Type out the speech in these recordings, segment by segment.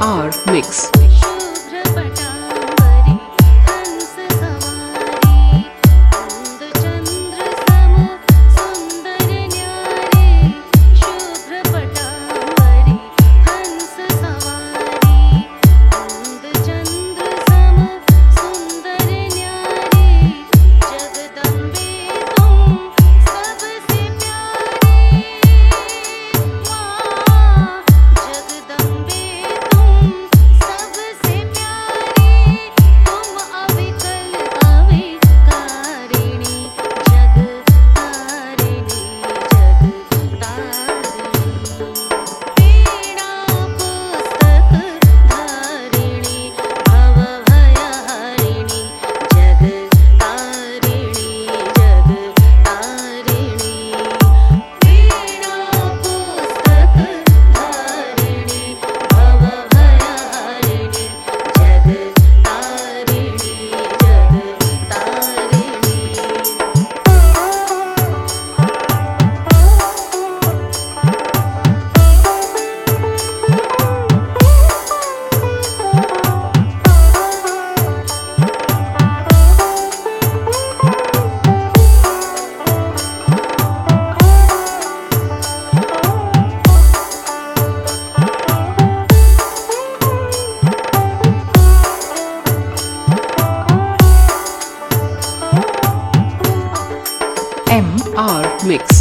R Mix. Mix.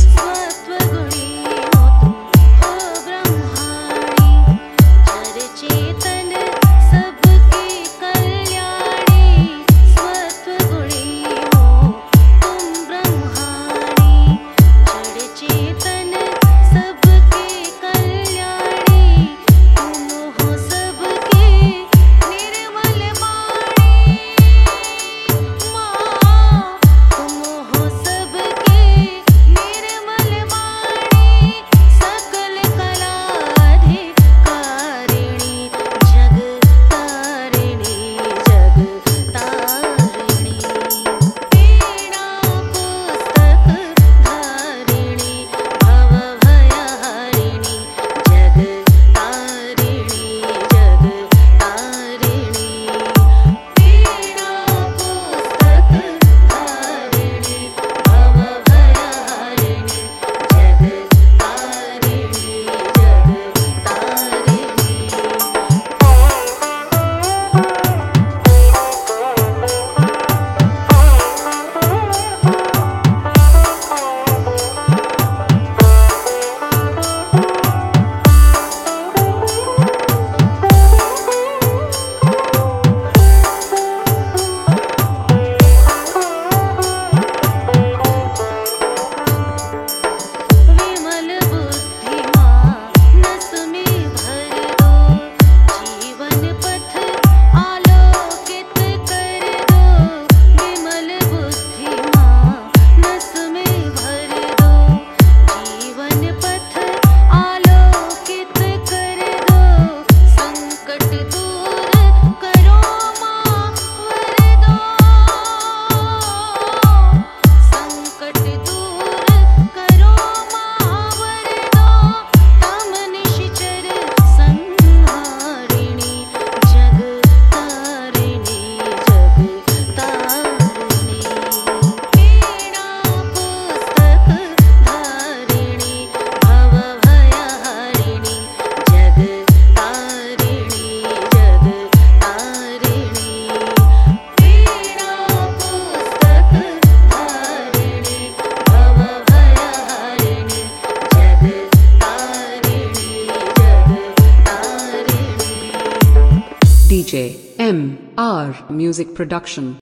DJ M R Music Production.